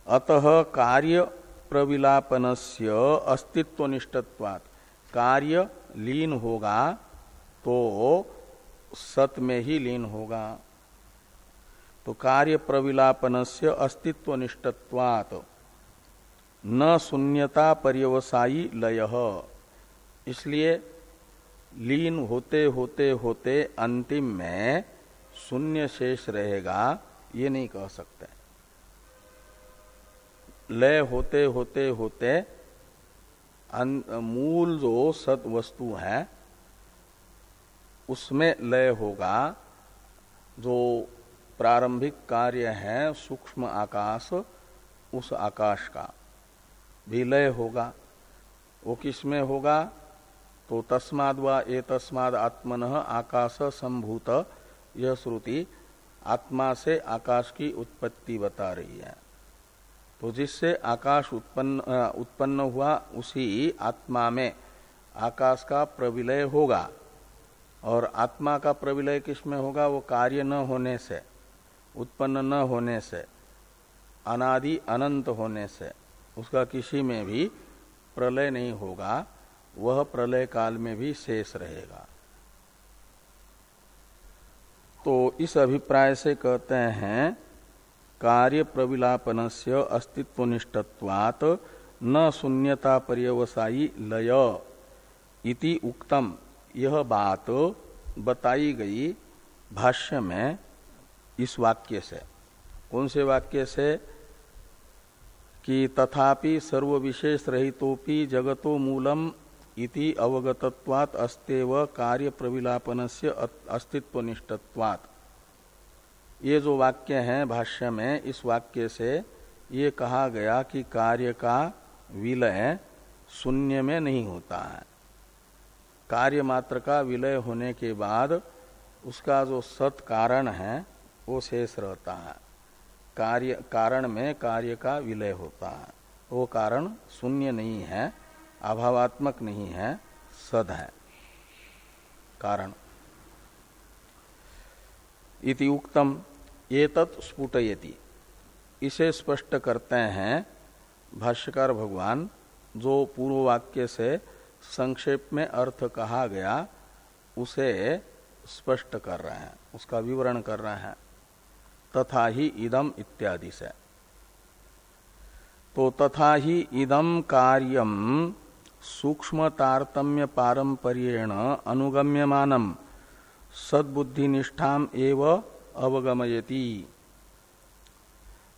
अतः कार्य प्रविलापनस्य अस्तित्वनिष्ठत्वात्। कार्य लीन होगा तो सत में ही लीन होगा। तो कार्य प्रविलापनस्य अस्तित्वनिष्ठत्वात्। न शून्यता पर्यवसायी लय। इसलिए लीन होते होते होते अंतिम में शून्य शेष रहेगा, ये नहीं कह सकते। लय होते होते होते मूल जो सत वस्तु है, उसमें लय होगा जो प्रारंभिक कार्य है, सूक्ष्म आकाश, उस आकाश का भी लय होगा। वो किसमें होगा? तो तस्माद व ए तस्माद आत्मन आकाश संभूत यह श्रुति आत्मा से आकाश की उत्पत्ति बता रही है। तो जिससे आकाश उत्पन्न उत्पन्न हुआ, उसी आत्मा में आकाश का प्रविलय होगा। और आत्मा का प्रविलय किसमें होगा? वो कार्य न होने से, उत्पन्न न होने से, अनादि अनंत होने से, उसका किसी में भी प्रलय नहीं होगा, वह प्रलय काल में भी शेष रहेगा। तो इस अभिप्राय से कहते हैं कार्य प्रविलापन से अस्तित्वनिष्ठत्वात न शून्यता पर्यवसायी लय इति उक्तम। यह बात बताई गई भाष्य में इस वाक्य से। कौन से वाक्य से? कि तथापि सर्व विशेष रहितोपि जगतो मूलम इति अवगतत्वात् अस्तेव कार्य प्रविलापन से अस्तित्वनिष्ठत्वात्। ये जो वाक्य है भाष्य में, इस वाक्य से ये कहा गया कि कार्य का विलय शून्य में नहीं होता है। कार्य मात्र का विलय होने के बाद उसका जो सत कारण है, वो शेष रहता है। कार्य, कारण में कार्य का विलय होता है। वो कारण शून्य नहीं है, अभावात्मक नहीं है, सद है। कारण। इति उक्तम। ये स्फुटयति। इसे स्पष्ट करते हैं भाष्यकार भगवान, जो पूर्व वाक्य से संक्षेप में अर्थ कहा गया, उसे स्पष्ट कर रहे हैं, उसका विवरण कर रहे हैं। तथा ही इदम इत्यादि से। तो तथा ही इदम कार्यम सूक्ष्म तारतम्य पारंपर्यण अनुगम्यमानम। सद्बुद्धिनिष्ठाम एव अवगमयति।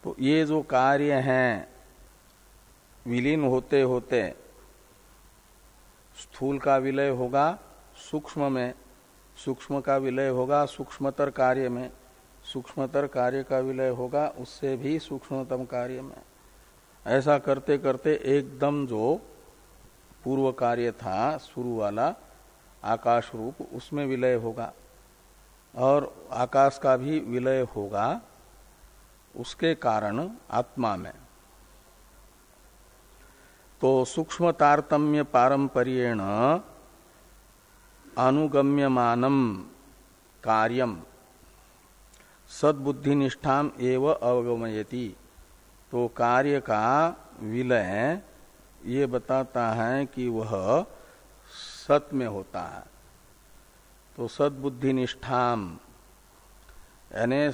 तो ये जो कार्य हैं, विलीन होते होते स्थूल का विलय होगा, सूक्ष्म में, सूक्ष्म का विलय होगा, सूक्ष्मतर कार्य में, सूक्ष्मतर कार्य का विलय होगा, उससे भी सूक्ष्मतम कार्य में। ऐसा करते करते एकदम जो पूर्व कार्य था, शुरू वाला आकाश रूप, उसमें विलय होगा। और आकाश का भी विलय होगा, उसके कारण आत्मा में। तो सूक्ष्म तारतम्य पारंपर्यण अनुगम्यमानम कार्यम। सद्बुद्धिनिष्ठाम एव अवगमयति। तो कार्य का विलय ये बताता है कि वह सत में होता है। तो सद्बुद्धि निष्ठाम यानी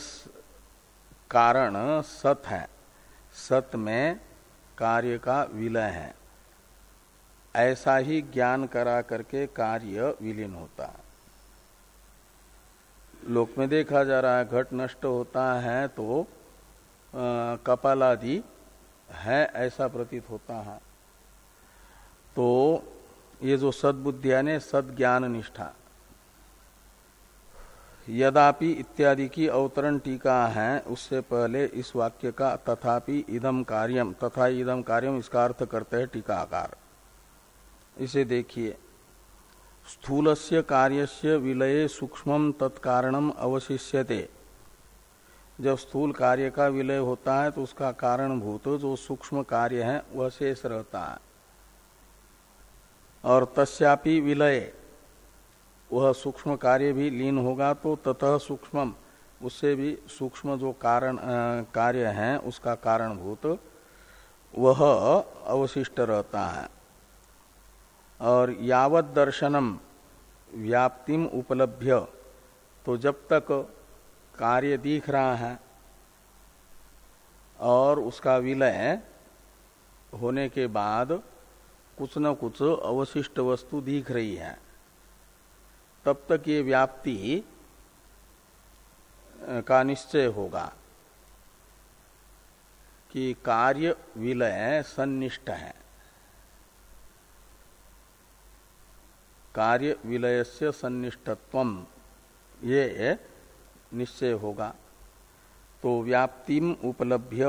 कारण सत है। सत में कार्य का विलय है। ऐसा ही ज्ञान करा करके कार्य विलीन होता है। लोक में देखा जा रहा है, घट नष्ट होता है तो कपालादि है, ऐसा प्रतीत होता है। तो ये जो सद्बुद्धिया ने सदज्ञान निष्ठा यदापि इत्यादि की अवतरण टीका है, उससे पहले इस वाक्य का तथापि इदम कार्यम तथा इदम कार्यम इसका अर्थ करते हैं टीकाकार। इसे देखिए। स्थूल स्थूलस्य कार्यस्य विलये सूक्ष्म तत्कारणम अवशिष्यते। जब स्थूल कार्य का विलय होता है तो उसका कारणभूत जो सूक्ष्म कार्य है, वह शेष रहता है। और तस्यापि विलय। वह सूक्ष्म कार्य भी लीन होगा तो ततः सूक्ष्म उससे भी सूक्ष्म जो कारण कार्य है, उसका कारणभूत वह अवशिष्ट रहता है। और यावत दर्शनम व्याप्तिम उपलभ्य। तो जब तक कार्य दिख रहा है और उसका विलय होने के बाद कुछ न कुछ अवशिष्ट वस्तु दिख रही है। तब तक ये व्याप्ति का निश्चय होगा कि कार्य विलय सन्निष्ठ है। कार्य विलय से सन्निष्ठत्व ये निश्चय होगा। तो व्याप्तिम उपलभ्य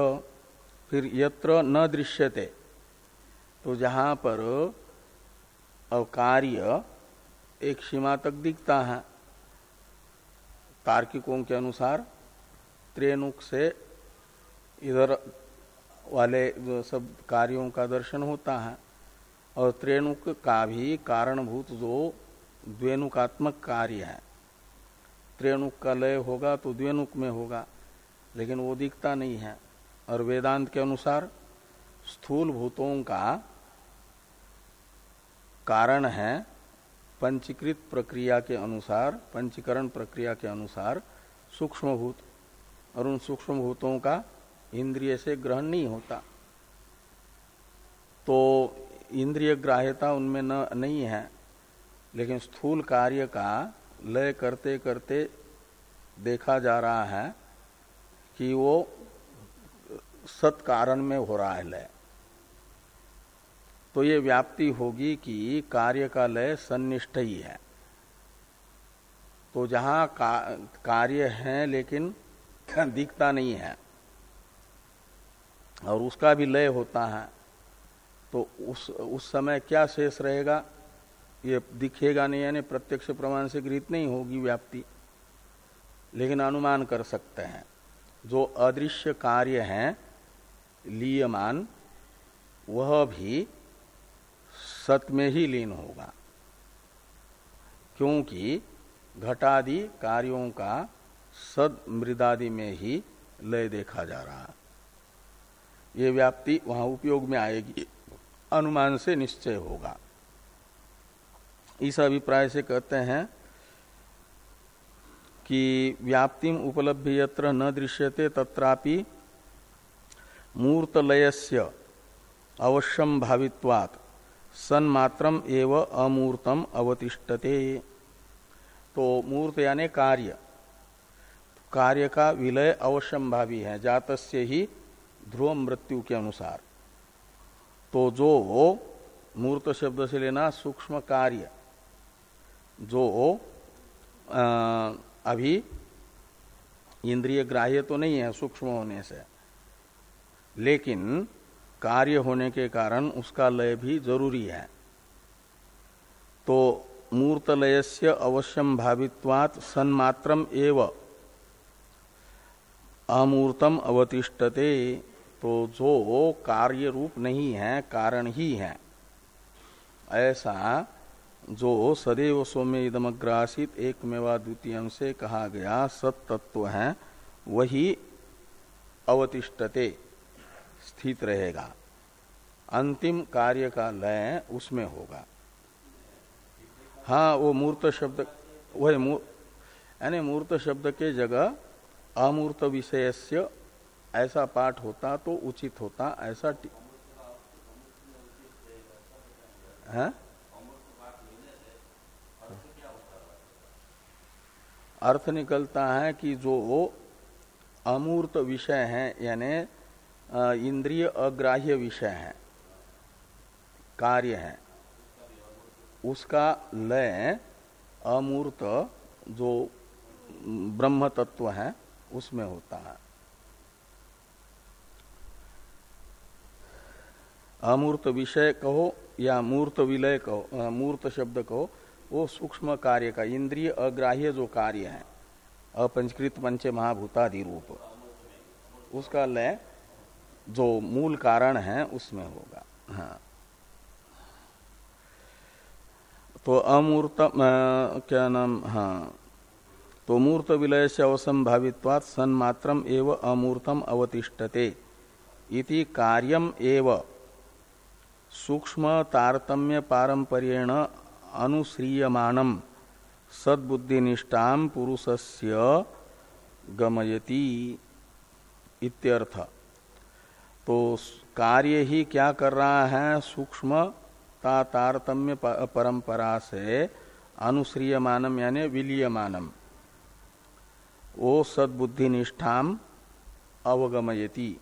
फिर यत्र न दृश्यते तो जहाँ पर कार्य एक सीमा तक दिखता है। तार्किकों के अनुसार त्रेनुक से इधर वाले जो सब कार्यों का दर्शन होता है और त्रेणुक का भी कारणभूत जो द्वेनुकात्मक कार्य है। त्रेणुक का लय होगा तो द्वेनुक में होगा, लेकिन वो दिखता नहीं है। और वेदांत के अनुसार स्थूल भूतों का कारण है पंचीकृत प्रक्रिया के अनुसार, पंचीकरण प्रक्रिया के अनुसार सूक्ष्म भूत और उन सूक्ष्म भूतों का इंद्रिय से ग्रहण नहीं होता। तो इंद्रिय ग्राह्यता उनमें न, नहीं है। लेकिन स्थूल कार्य का लय करते करते देखा जा रहा है कि वो सत्कारण में हो रहा है लय। तो ये व्याप्ति होगी कि कार्य का लय सन्निष्ठ ही है। तो जहाँ का, कार्य है लेकिन दिखता नहीं है और उसका भी लय होता है तो उस उस समय क्या शेष रहेगा? ये दिखेगा नहीं यानी प्रत्यक्ष प्रमाण से गृहित नहीं होगी व्याप्ति लेकिन अनुमान कर सकते हैं। जो अदृश्य कार्य है लीयमान वह भी सत में ही लीन होगा। क्योंकि घटादि कार्यों का सद मृदादि में ही लय देखा जा रहा। ये व्याप्ति वहाँ उपयोग में आएगी। अनुमान से निश्चय होगा। इस अभिप्राय से कहते हैं कि व्याप्तिम उपलब्धि यत्र न दृश्यते तत्रापि मूर्तलयस्य अवश्यम भावित्वात्। सन्मात्रम एव अमूर्तम अवतिष्ठते। तो मूर्त यानी कार्य। कार्य का विलय अवश्यम भावी है जातस्य ही ध्रुव मृत्यु के अनुसार। तो जो मूर्त शब्द से लेना सूक्ष्म कार्य। जो आ, अभी इंद्रिय ग्राह्य तो नहीं है सूक्ष्म होने से। लेकिन कार्य होने के कारण उसका लय भी ज़रूरी है। तो मूर्त से अवश्यम भावित्वात सन्मात्रम एव। अमूर्तम अवतिष्ठते तो जो कार्य रूप नहीं है, कारण ही है। ऐसा जो सदैव सौम्य इदमग्रासित एक मेवा द्वितीय से कहा गया सत्तत्व है, वही अवतिष्ठते। स्थित रहेगा। अंतिम कार्य का लय उसमें होगा। हाँ वो मूर्त शब्द, वह यानी मूर्त शब्द के जगह अमूर्त विषयस्य ऐसा पाठ होता तो उचित होता, ऐसा है? अर्थ निकलता है कि जो अमूर्त विषय है, यानी इंद्रिय अग्राह्य विषय है, कार्य है, उसका लय अमूर्त जो ब्रह्म तत्व है, उसमें होता है। अमूर्त विषय कहो या मूर्त विलय कहो मूर्त शब्द कहो, वो सूक्ष्म कार्य का, इंद्रिय अग्राह्य जो कार्य है, अपंचकृत पंच महाभूतादि रूप, उसका लय जो मूल कारण है, उसमें होगा। हाँ। तो अमूर्त क्या नाम हाँ। तो मूर्त विलय से अवसंभावित्वात सन्मात्रम एव अमूर्तम अवतिष्ठते। इति कार्यम एव। सूक्ष्म तारतम्य पारंपर्येण अनुश्रीयमानम सद्बुद्धिनिष्ठा पुरुषस्य गमयति इत्यर्थ। तो कार्य ही क्या कर रहा है? सूक्ष्म तारतम्य परंपरा से अनुश्रियमानम यानी विलीयमानम। वो सद्बुद्धि निष्ठाम अवगमयति।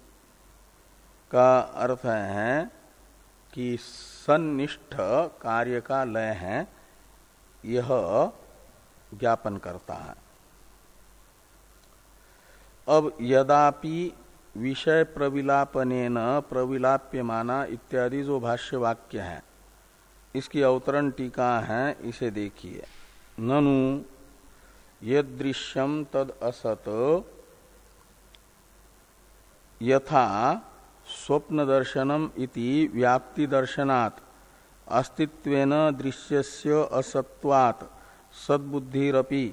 का अर्थ है कि सन्निष्ठ कार्य का लय है, यह ज्ञापन करता है। अब यदापि विषय प्रविलापने प्रविलाप्यमाना इत्यादि जो भाष्य वाक्य है। इसकी अवतरण टीका है, इसे देखिए। ननु यदृश्यम तद असत यथा स्वप्न दर्शनम इति व्याप्ति दर्शनात् अस्तित्वेन दृश्यस्य असत्वात्, सद्बुद्धिरपि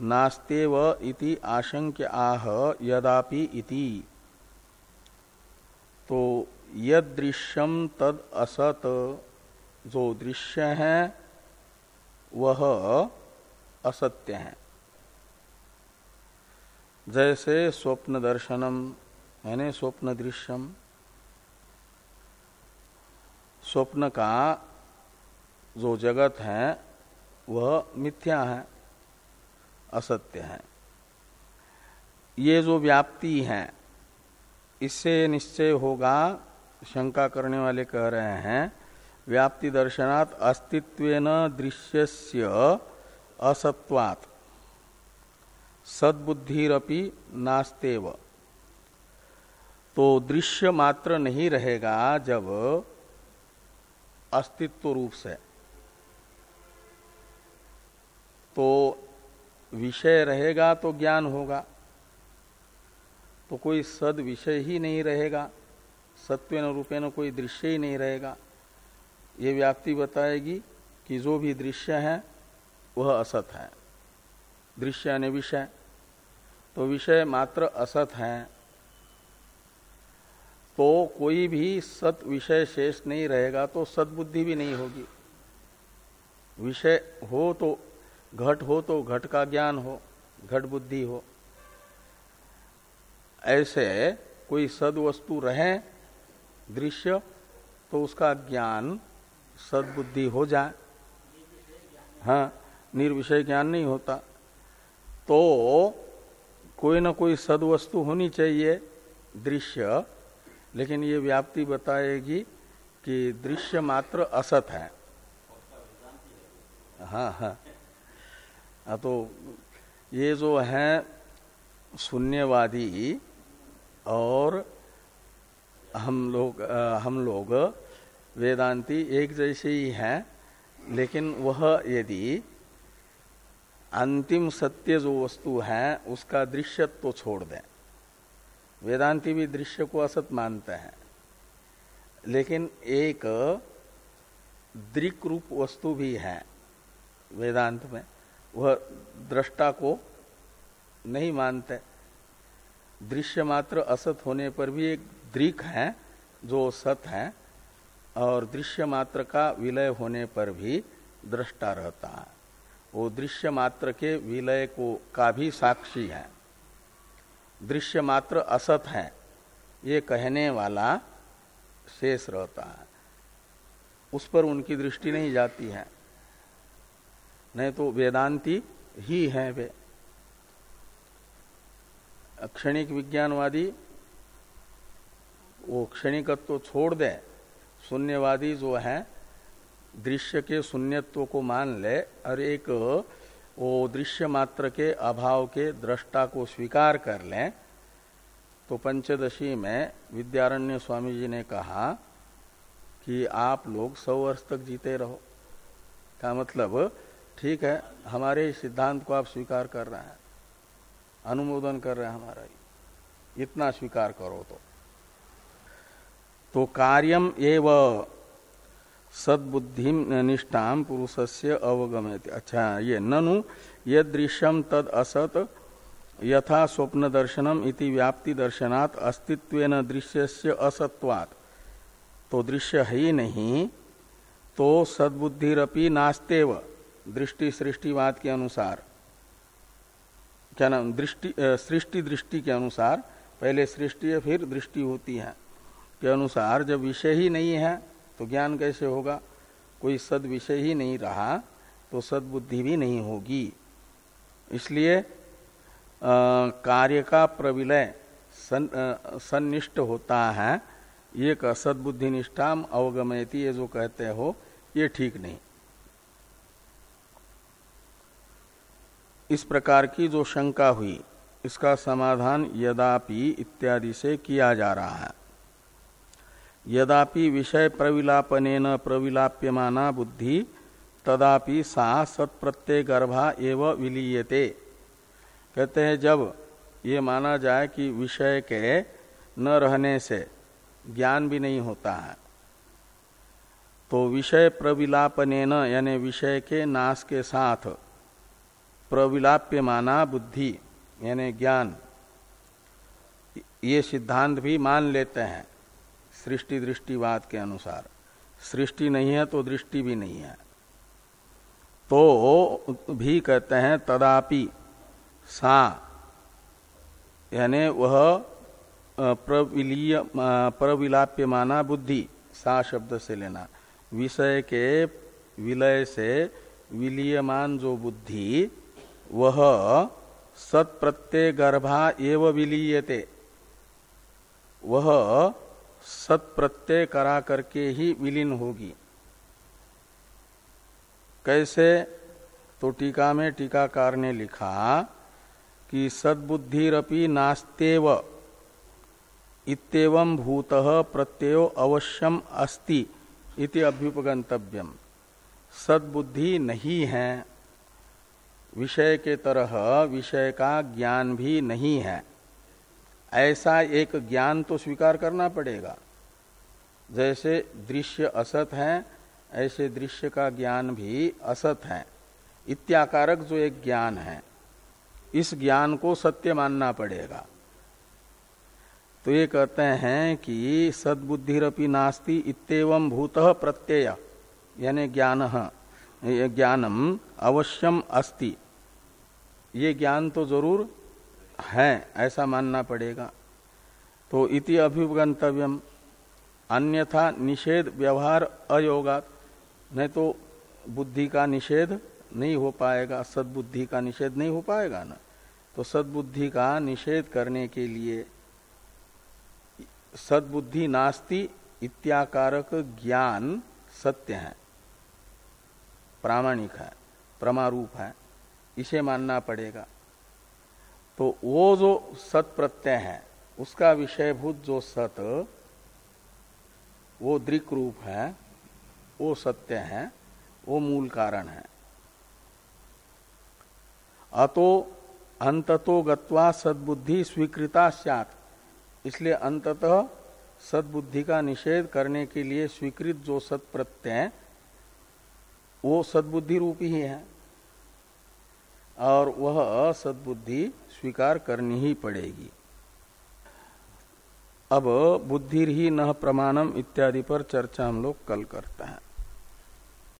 नास्तेव इति आशंक्य आह यदापि इति। तो यद दृश्यम तद असत, जो दृश्य है, वह असत्य है। जैसे स्वप्न दर्शनम, यानी स्वप्न दृश्यम, स्वप्न का जो जगत है, वह मिथ्या है, असत्य है। ये जो व्याप्ति है इससे निश्चय होगा, शंका करने वाले कह रहे हैं, व्याप्ति दर्शनात् अस्तित्व दृश्य असत्वात्। सद्बुद्धिरपि नास्तेव। तो दृश्य मात्र नहीं रहेगा जब अस्तित्व रूप से। तो विषय रहेगा तो ज्ञान होगा। तो कोई सद विषय ही नहीं रहेगा सत्व रूपेण कोई दृश्य ही नहीं रहेगा। ये व्याप्ति बताएगी कि जो भी दृश्य है, वह असत है। दृश्य यानी विषय। तो विषय मात्र असत है। तो कोई भी सत विषय शेष नहीं रहेगा तो सदबुद्धि भी नहीं होगी। विषय हो तो घट हो तो घट का ज्ञान हो, घट बुद्धि हो। ऐसे कोई सद वस्तु रहे, दृश्य तो उसका ज्ञान सदबुद्धि हो जाए। हाँ निर्विषय ज्ञान नहीं होता। तो कोई ना कोई सदवस्तु होनी चाहिए दृश्य, लेकिन ये व्याप्ति बताएगी कि दृश्य मात्र असत है। हाँ हाँ। हाँ तो ये जो है शून्यवादी और हम लोग हम लोग वेदांती एक जैसे ही हैं, लेकिन वह यदि अंतिम सत्य जो वस्तु है, उसका दृश्यत्व तो छोड़ दें। वेदांती भी दृश्य को असत मानते हैं, लेकिन एक दृक रूप वस्तु भी है वेदांत में, वह दृष्टा को नहीं मानते। दृश्य मात्र असत होने पर भी एक दृक है, जो सत है, और दृश्य मात्र का विलय होने पर भी दृष्टा रहता है। वो दृश्य मात्र के विलय को, का भी साक्षी है। दृश्य मात्र असत है, ये कहने वाला शेष रहता है। उस पर उनकी दृष्टि नहीं जाती है। नहीं तो वेदांती ही है वे। क्षणिक विज्ञानवादी, वो क्षणिकत्व तो छोड़ दे, शून्यवादी जो है, दृश्य के शून्यत्व को मान ले, और एक, वो दृश्य मात्र के अभाव के दृष्टा को स्वीकार कर लें तो पंचदशी में विद्यारण्य स्वामी जी ने कहा कि आप लोग सौ वर्ष तक जीते रहो। का मतलब? ठीक है, हमारे सिद्धांत को आप स्वीकार कर रहे हैं। अनुमोदन कर रहे हैं हमारा इतना स्वीकार करो तो। तो कार्यम एव सद्बुद्धि निष्ठा पुरुष से अवगमयति। अच्छा ये ननु ये दृश्यम तद असत यथा स्वप्न दर्शनम इति व्याप्ति दर्शनात् अस्तित्व दृश्य से असत्वात्। तो दृश्य है ही नहीं तो सद्बुद्धिरपि नास्तेव। दृष्टि सृष्टिवाद के अनुसार। क्या नाम दृष्टि सृष्टि दृष्टि के अनुसार पहले सृष्टि है फिर दृष्टि होती है। के अनुसार जब विषय ही नहीं है तो ज्ञान कैसे होगा? कोई सद विषय ही नहीं रहा तो सद्बुद्धि भी नहीं होगी। इसलिए कार्य का प्रविलय सन, होता है ये सद्बुद्धि निष्ठा अवगमयती ये जो कहते हो ये ठीक नहीं। इस प्रकार की जो शंका हुई, इसका समाधान यदापि इत्यादि से किया जा रहा है। यदापि विषय प्रविलापन प्रविलाप्यमाना बुद्धि, तदापि सा सत्प्रत्यय गर्भा एवं विलीयते। कहते हैं, जब ये माना जाए कि विषय के न रहने से ज्ञान भी नहीं होता है तो विषय प्रविलापन यानी विषय के नाश के साथ प्रविलाप्य माना बुद्धि, यानी ज्ञान। ये सिद्धांत भी मान लेते हैं सृष्टि दृष्टिवाद के अनुसार। सृष्टि नहीं है तो दृष्टि भी नहीं है। तो भी कहते हैं तदापि सा, यानी वह प्रविलीय प्रविलाप्य माना बुद्धि, सा शब्द से लेना। विषय के विलय से विलीयमान जो बुद्धि वह सत प्रत्यय गर्भा एव विलीयते। वह सत प्रत्यय करा करके ही विलीन होगी। कैसे? तो टीका में टीकाकार ने लिखा कि सद्बुद्धिरपि नास्तेव इतम भूत प्रत्ययो अवश्यम अस्ति इति अभ्युपगंतव्यम सद्बुद्धि नहीं है। विषय के तरह विषय का ज्ञान भी नहीं है। ऐसा एक ज्ञान तो स्वीकार करना पड़ेगा। जैसे दृश्य असत है, ऐसे दृश्य का ज्ञान भी असत है। इत्याकारक जो एक ज्ञान है, इस ज्ञान को सत्य मानना पड़ेगा। तो ये कहते हैं कि सद्बुद्धिरपि नास्ति इतम भूत प्रत्यय, यानी ज्ञान, ज्ञानम अवश्यम अस्ति। ये ज्ञान तो ज़रूर है, ऐसा मानना पड़ेगा। तो इति अभिगंतव्यम अन्यथा निषेध व्यवहार अयोगात, नहीं तो बुद्धि का निषेध नहीं हो पाएगा, सद्बुद्धि का निषेध नहीं हो पाएगा ना। तो सद्बुद्धि का निषेध करने के लिए सद्बुद्धि नास्ति इत्याकारक ज्ञान सत्य है, प्रामाणिक है, प्रमारूप है। इसे मानना पड़ेगा। तो वो जो सत प्रत्यय है, उसका विषयभूत जो सत, वो दृक रूप है, वो सत्य है, वो मूल कारण है। अतो अंततो गत्वा सद्बुद्धि स्वीकृता सत इसलिए अंततः सद्बुद्धि का निषेध करने के लिए स्वीकृत जो सत प्रत्यय, वो सद्बुद्धि रूपी ही है। और वह सद्बुद्धि स्वीकार करनी ही पड़ेगी। अब बुद्धि ही न प्रमाणम इत्यादि पर चर्चा हम लोग कल करते हैं।